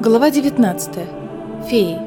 Глава 19. Феи.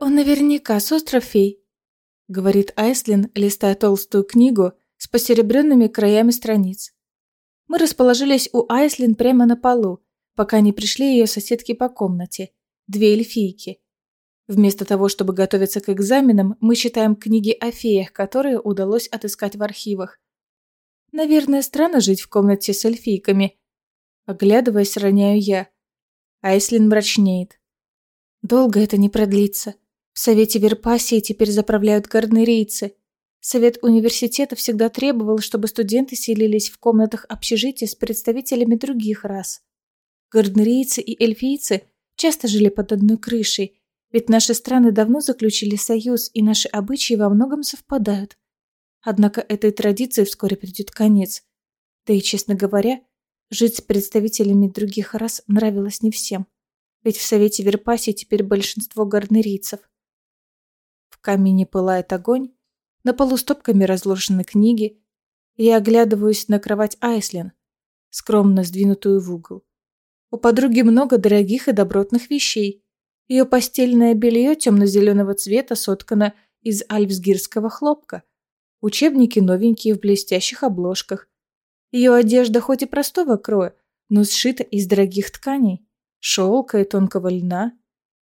«Он наверняка с остров фей», — говорит Айслин, листая толстую книгу с посеребренными краями страниц. Мы расположились у Айслин прямо на полу, пока не пришли ее соседки по комнате, две эльфийки. Вместо того, чтобы готовиться к экзаменам, мы читаем книги о феях, которые удалось отыскать в архивах. Наверное, странно жить в комнате с эльфийками. Оглядываясь, роняю я. Айслин мрачнеет. Долго это не продлится. В Совете Верпасии теперь заправляют гарднерийцы. Совет университета всегда требовал, чтобы студенты селились в комнатах общежития с представителями других рас. Гарднерийцы и эльфийцы часто жили под одной крышей, ведь наши страны давно заключили союз, и наши обычаи во многом совпадают. Однако этой традиции вскоре придет конец. Да и, честно говоря, жить с представителями других рас нравилось не всем. Ведь в Совете Верпасии теперь большинство гарнерийцев. В камине пылает огонь, на полу стопками разложены книги. Я оглядываюсь на кровать Айслин, скромно сдвинутую в угол. У подруги много дорогих и добротных вещей. Ее постельное белье темно-зеленого цвета соткано из альпсгирского хлопка. Учебники новенькие в блестящих обложках. Ее одежда хоть и простого кроя, но сшита из дорогих тканей, шелка и тонкого льна.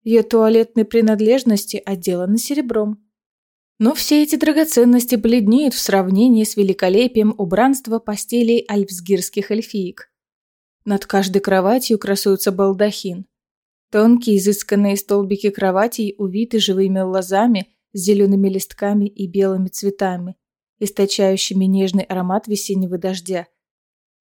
Ее туалетные принадлежности отделаны серебром. Но все эти драгоценности бледнеют в сравнении с великолепием убранства постелей альпсгирских эльфиек. Над каждой кроватью красуется балдахин. Тонкие изысканные столбики кроватей увиты живыми лозами с зелеными листками и белыми цветами, источающими нежный аромат весеннего дождя.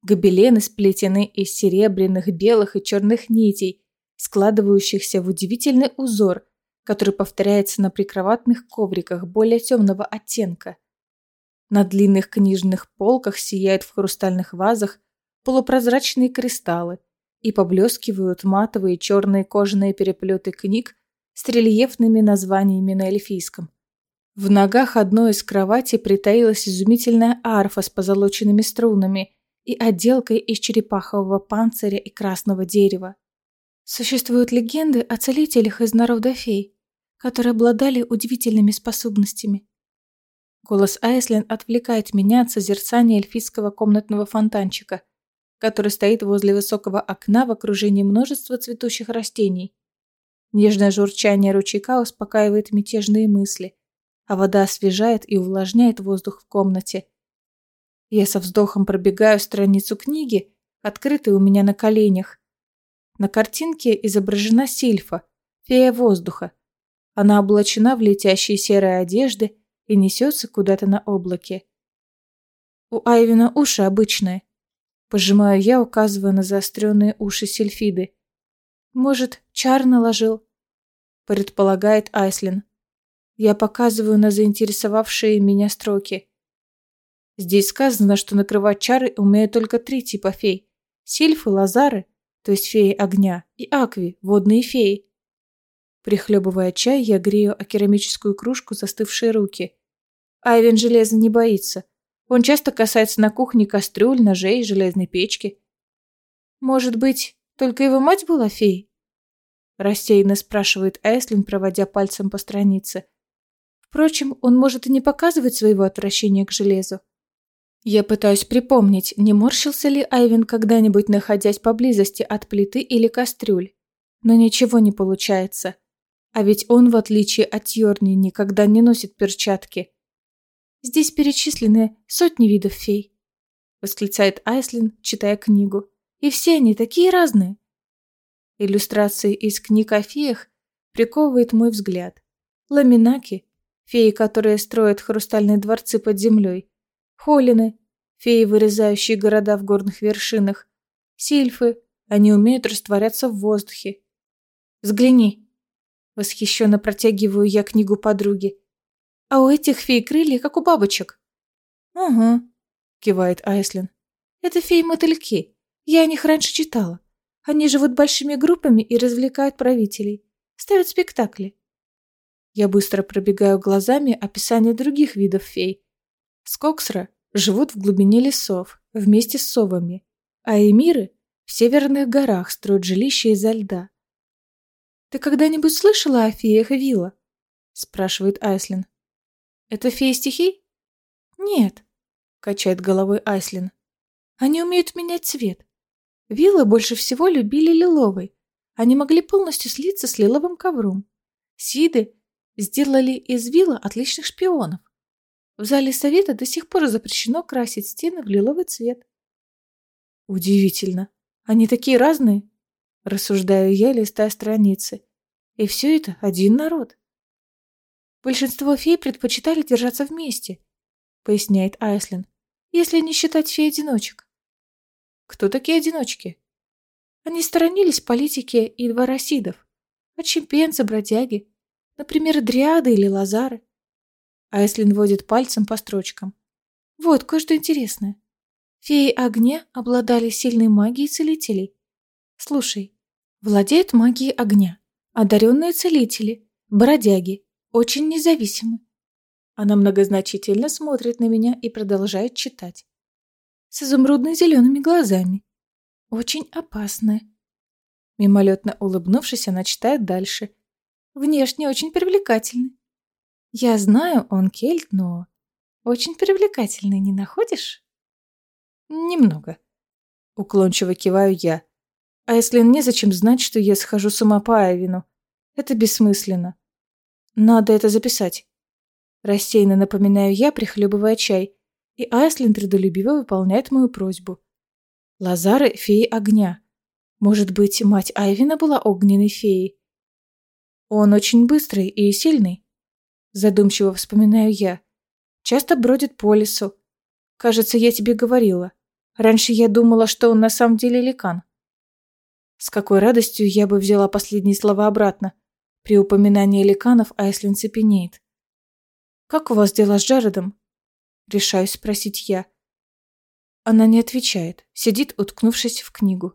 Гобелены сплетены из серебряных, белых и черных нитей, складывающихся в удивительный узор, который повторяется на прикроватных ковриках более темного оттенка. На длинных книжных полках сияют в хрустальных вазах полупрозрачные кристаллы и поблескивают матовые черные кожаные переплеты книг с рельефными названиями на эльфийском. В ногах одной из кроватей притаилась изумительная арфа с позолоченными струнами и отделкой из черепахового панциря и красного дерева. Существуют легенды о целителях из народа фей, которые обладали удивительными способностями. Голос Айслин отвлекает меня от созерцания эльфийского комнатного фонтанчика, который стоит возле высокого окна в окружении множества цветущих растений. Нежное журчание ручейка успокаивает мятежные мысли, а вода освежает и увлажняет воздух в комнате. Я со вздохом пробегаю страницу книги, открытой у меня на коленях. На картинке изображена сильфа, фея воздуха, она облачена в летящие серые одежды и несется куда-то на облаке. У Айвина уши обычные. Пожимаю я, указывая на заостренные уши сельфиды. Может, чар наложил? Предполагает Айслин. Я показываю на заинтересовавшие меня строки. Здесь сказано, что накрывать чары умеют только три типа фей. Сильфы, лазары, то есть феи огня, и акви, водные феи. Прихлебывая чай, я грею о керамическую кружку застывшие руки. Айвен железа не боится. Он часто касается на кухне кастрюль, ножей, железной печки. Может быть, только его мать была феей? Рассеянно спрашивает Эслин, проводя пальцем по странице. Впрочем, он может и не показывать своего отвращения к железу. Я пытаюсь припомнить, не морщился ли Айвен когда-нибудь, находясь поблизости от плиты или кастрюль. Но ничего не получается. А ведь он, в отличие от Йорни, никогда не носит перчатки. Здесь перечислены сотни видов фей, восклицает Айслин, читая книгу. И все они такие разные. Иллюстрации из книг о феях приковывает мой взгляд. Ламинаки, феи, которые строят хрустальные дворцы под землей. Холины, феи, вырезающие города в горных вершинах. Сильфы, они умеют растворяться в воздухе. Взгляни, Восхищенно протягиваю я книгу подруги. А у этих фей крылья, как у бабочек. Угу, кивает Айслин. Это феи-мотыльки. Я о них раньше читала. Они живут большими группами и развлекают правителей. Ставят спектакли. Я быстро пробегаю глазами описание других видов фей. Скоксра живут в глубине лесов, вместе с совами, а эмиры В северных горах строят жилища изо льда. «Ты когда-нибудь слышала о феях Вилла?» — спрашивает Айслин. «Это феи стихий?» «Нет», — качает головой Айслин. «Они умеют менять цвет. Виллы больше всего любили лиловый. Они могли полностью слиться с лиловым ковром. Сиды сделали из вилла отличных шпионов. В зале совета до сих пор запрещено красить стены в лиловый цвет. Удивительно. Они такие разные, рассуждаю я, листая страницы. И все это один народ. Большинство фей предпочитали держаться вместе, поясняет Айслин, если не считать фей-одиночек. Кто такие одиночки? Они сторонились политики и дворосидов, отщепенцы, бродяги, например, дриады или лазары. Айслин водит пальцем по строчкам. Вот кое-что интересное. Феи огня обладали сильной магией целителей. Слушай, владеют магией огня, одаренные целители, бродяги, очень независимы. Она многозначительно смотрит на меня и продолжает читать. С изумрудно-зелеными глазами. Очень опасная. Мимолетно улыбнувшись, она читает дальше. Внешне очень привлекательный. Я знаю, он кельт, но очень привлекательный, не находишь? Немного. Уклончиво киваю я. А если незачем знать, что я схожу сама по Айвину? Это бессмысленно. Надо это записать. Рассеянно напоминаю я, прихлебывая чай, и Айслин трудолюбиво выполняет мою просьбу. Лазары — феи огня. Может быть, мать Айвина была огненной феей? Он очень быстрый и сильный. Задумчиво вспоминаю я. Часто бродит по лесу. Кажется, я тебе говорила. Раньше я думала, что он на самом деле ликан. С какой радостью я бы взяла последние слова обратно. При упоминании ликанов Айслин цепенеет. «Как у вас дела с Джаредом?» Решаюсь спросить я. Она не отвечает, сидит, уткнувшись в книгу.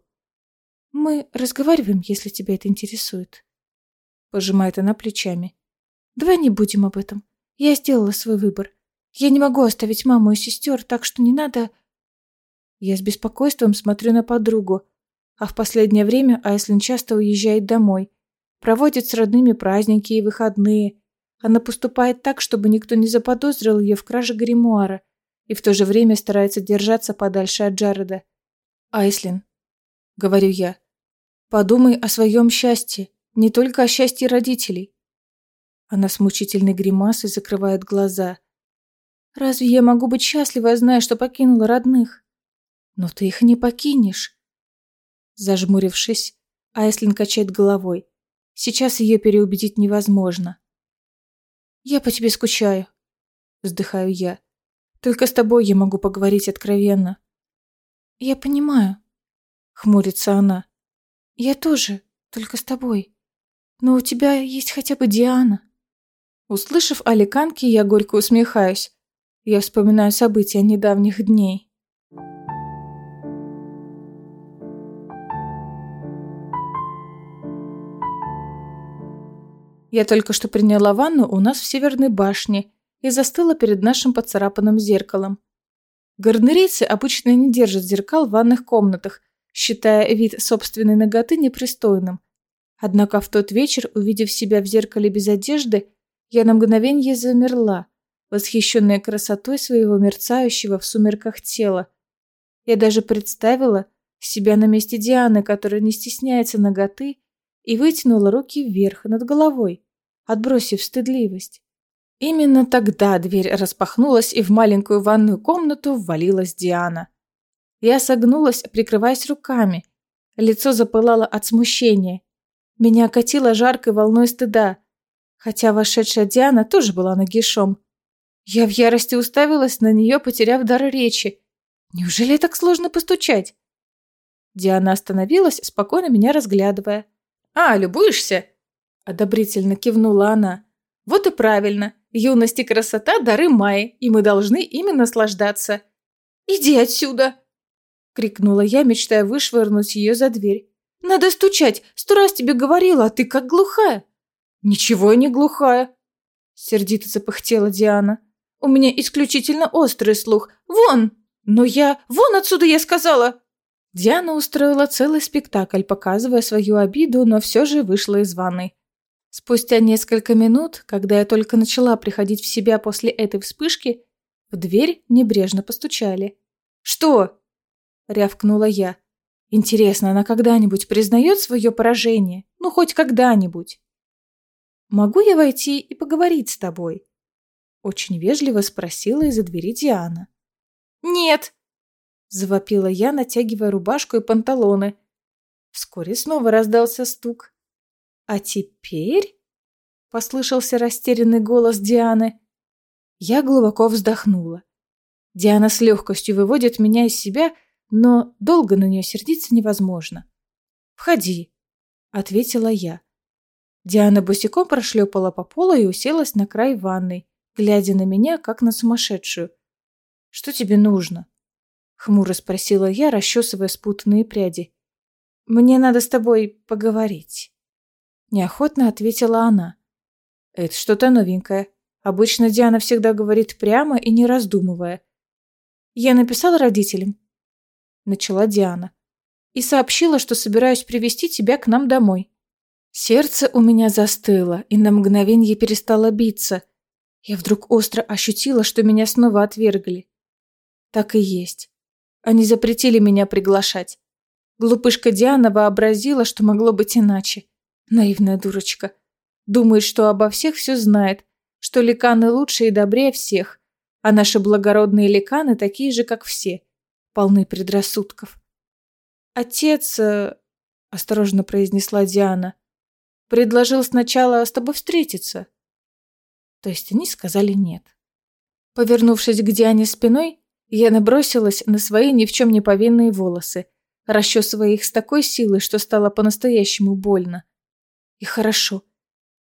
«Мы разговариваем, если тебя это интересует». Пожимает она плечами. Давай не будем об этом. Я сделала свой выбор. Я не могу оставить маму и сестер, так что не надо... Я с беспокойством смотрю на подругу, а в последнее время Айслин часто уезжает домой, проводит с родными праздники и выходные. Она поступает так, чтобы никто не заподозрил ее в краже гримуара, и в то же время старается держаться подальше от Джареда. «Айслин», — говорю я, — «подумай о своем счастье, не только о счастье родителей. Она с мучительной гримасой закрывает глаза. «Разве я могу быть счастлива, зная, что покинула родных?» «Но ты их не покинешь!» Зажмурившись, Айслин качает головой. Сейчас ее переубедить невозможно. «Я по тебе скучаю», — вздыхаю я. «Только с тобой я могу поговорить откровенно». «Я понимаю», — хмурится она. «Я тоже, только с тобой. Но у тебя есть хотя бы Диана». Услышав о Ликанке, я горько усмехаюсь. Я вспоминаю события недавних дней. Я только что приняла ванну у нас в Северной башне и застыла перед нашим поцарапанным зеркалом. Гарнерийцы обычно не держат зеркал в ванных комнатах, считая вид собственной ноготы непристойным. Однако в тот вечер, увидев себя в зеркале без одежды, я на мгновение замерла, восхищенная красотой своего мерцающего в сумерках тела. Я даже представила себя на месте Дианы, которая не стесняется ноготы, и вытянула руки вверх над головой, отбросив стыдливость. Именно тогда дверь распахнулась, и в маленькую ванную комнату ввалилась Диана. Я согнулась, прикрываясь руками. Лицо запылало от смущения. Меня окатило жаркой волной стыда хотя вошедшая Диана тоже была нагишом. Я в ярости уставилась на нее, потеряв дар речи. Неужели так сложно постучать? Диана остановилась, спокойно меня разглядывая. «А, любуешься?» – одобрительно кивнула она. «Вот и правильно. Юность и красота – дары Майи, и мы должны ими наслаждаться». «Иди отсюда!» – крикнула я, мечтая вышвырнуть ее за дверь. «Надо стучать! Сто раз тебе говорила, а ты как глухая!» «Ничего я не глухая!» Сердито запыхтела Диана. «У меня исключительно острый слух. Вон! Но я... Вон отсюда, я сказала!» Диана устроила целый спектакль, показывая свою обиду, но все же вышла из ванной. Спустя несколько минут, когда я только начала приходить в себя после этой вспышки, в дверь небрежно постучали. «Что?» – рявкнула я. «Интересно, она когда-нибудь признает свое поражение? Ну, хоть когда-нибудь?» «Могу я войти и поговорить с тобой?» Очень вежливо спросила из-за двери Диана. «Нет!» – завопила я, натягивая рубашку и панталоны. Вскоре снова раздался стук. «А теперь?» – послышался растерянный голос Дианы. Я глубоко вздохнула. Диана с легкостью выводит меня из себя, но долго на нее сердиться невозможно. «Входи», — ответила я. Диана босиком прошлепала по полу и уселась на край ванной, глядя на меня, как на сумасшедшую. «Что тебе нужно?» — хмуро спросила я, расчесывая спутанные пряди. «Мне надо с тобой поговорить», — неохотно ответила она. «Это что-то новенькое. Обычно Диана всегда говорит прямо и не раздумывая. «Я написала родителям», — начала Диана, «и сообщила, что собираюсь привести тебя к нам домой». Сердце у меня застыло и на мгновение перестало биться. Я вдруг остро ощутила, что меня снова отвергли. Так и есть. Они запретили меня приглашать. Глупышка Диана вообразила, что могло быть иначе. Наивная дурочка. Думает, что обо всех все знает, что ликаны лучше и добрее всех, а наши благородные ликаны такие же, как все, полны предрассудков. «Отец...» э, — осторожно произнесла Диана. «Предложил сначала с тобой встретиться». То есть они сказали нет. Повернувшись к Диане спиной, я набросилась на свои ни в чем не повинные волосы, расчесывая их с такой силой, что стало по-настоящему больно. И хорошо.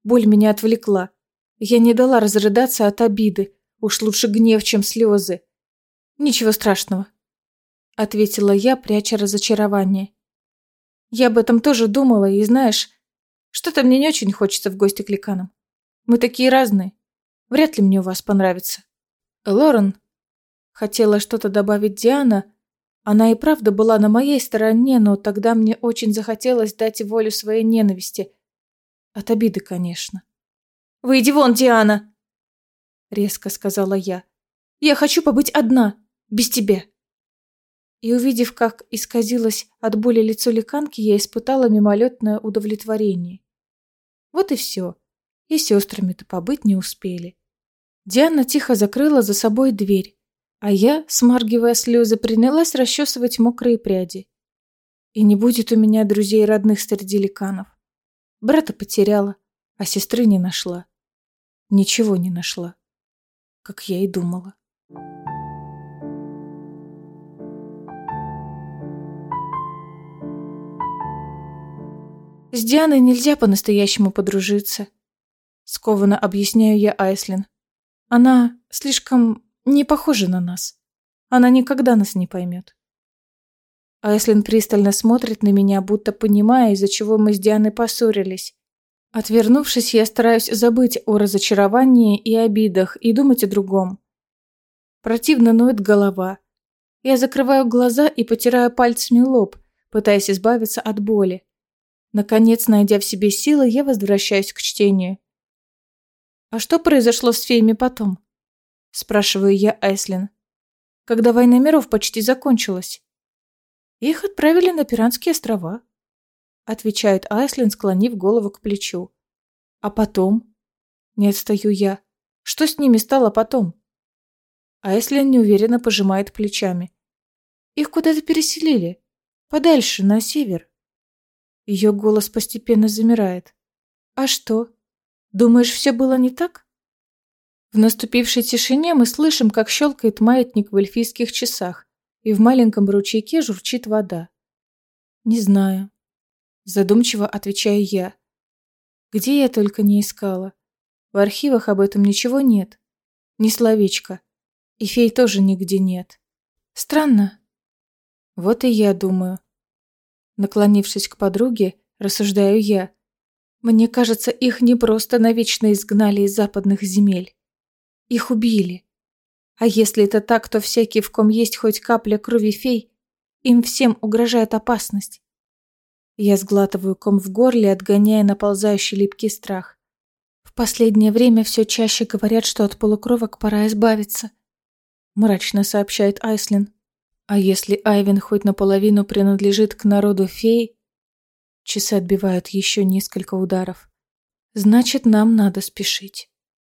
Боль меня отвлекла. Я не дала разрыдаться от обиды. Уж лучше гнев, чем слезы. Ничего страшного. Ответила я, пряча разочарование. Я об этом тоже думала, и знаешь, что-то мне не очень хочется в гости к ликанам. Мы такие разные. Вряд ли мне у вас понравится. Лорен. Хотела что-то добавить Диана. Она и правда была на моей стороне, но тогда мне очень захотелось дать волю своей ненависти. От обиды, конечно. «Выйди вон, Диана!» Резко сказала я. «Я хочу побыть одна, без тебя!» И увидев, как исказилось от боли лицо ликанки, я испытала мимолетное удовлетворение. Вот и все. И сестрами-то побыть не успели. Диана тихо закрыла за собой дверь, а я, смаргивая слезы, принялась расчесывать мокрые пряди. И не будет у меня друзей родных среди ликанов. Брата потеряла, а сестры не нашла. Ничего не нашла, как я и думала. С Дианой нельзя по-настоящему подружиться. Скованно объясняю я Айслин. Она слишком не похожа на нас. Она никогда нас не поймет. Айслин пристально смотрит на меня, будто понимая, из-за чего мы с Дианой поссорились. Отвернувшись, я стараюсь забыть о разочаровании и обидах и думать о другом. Противно ноет голова. Я закрываю глаза и потираю пальцами лоб, пытаясь избавиться от боли. Наконец, найдя в себе силы, я возвращаюсь к чтению. «А что произошло с феями потом?» Спрашиваю я Айслин. Когда война миров почти закончилась. Их отправили на Пиранские острова отвечает Айслин, склонив голову к плечу. А потом? Не отстаю я. Что с ними стало потом? Айслин неуверенно пожимает плечами. Их куда-то переселили. Подальше, на север. Ее голос постепенно замирает. А что? Думаешь, все было не так? В наступившей тишине мы слышим, как щелкает маятник в эльфийских часах, и в маленьком ручейке журчит вода. Не знаю. Задумчиво отвечаю я. Где я только не искала. В архивах об этом ничего нет. Ни словечка. И фей тоже нигде нет. Странно. Вот и я думаю. Наклонившись к подруге, рассуждаю я. Мне кажется, их не просто навечно изгнали из западных земель. Их убили. А если это так, то всякий, в ком есть хоть капля крови фей, Им всем угрожает опасность. Я сглатываю ком в горле, отгоняя наползающий липкий страх. В последнее время все чаще говорят, что от полукровок пора избавиться. Мрачно сообщает Айслин. А если Айвен хоть наполовину принадлежит к народу фей... Часы отбивают еще несколько ударов. Значит, нам надо спешить.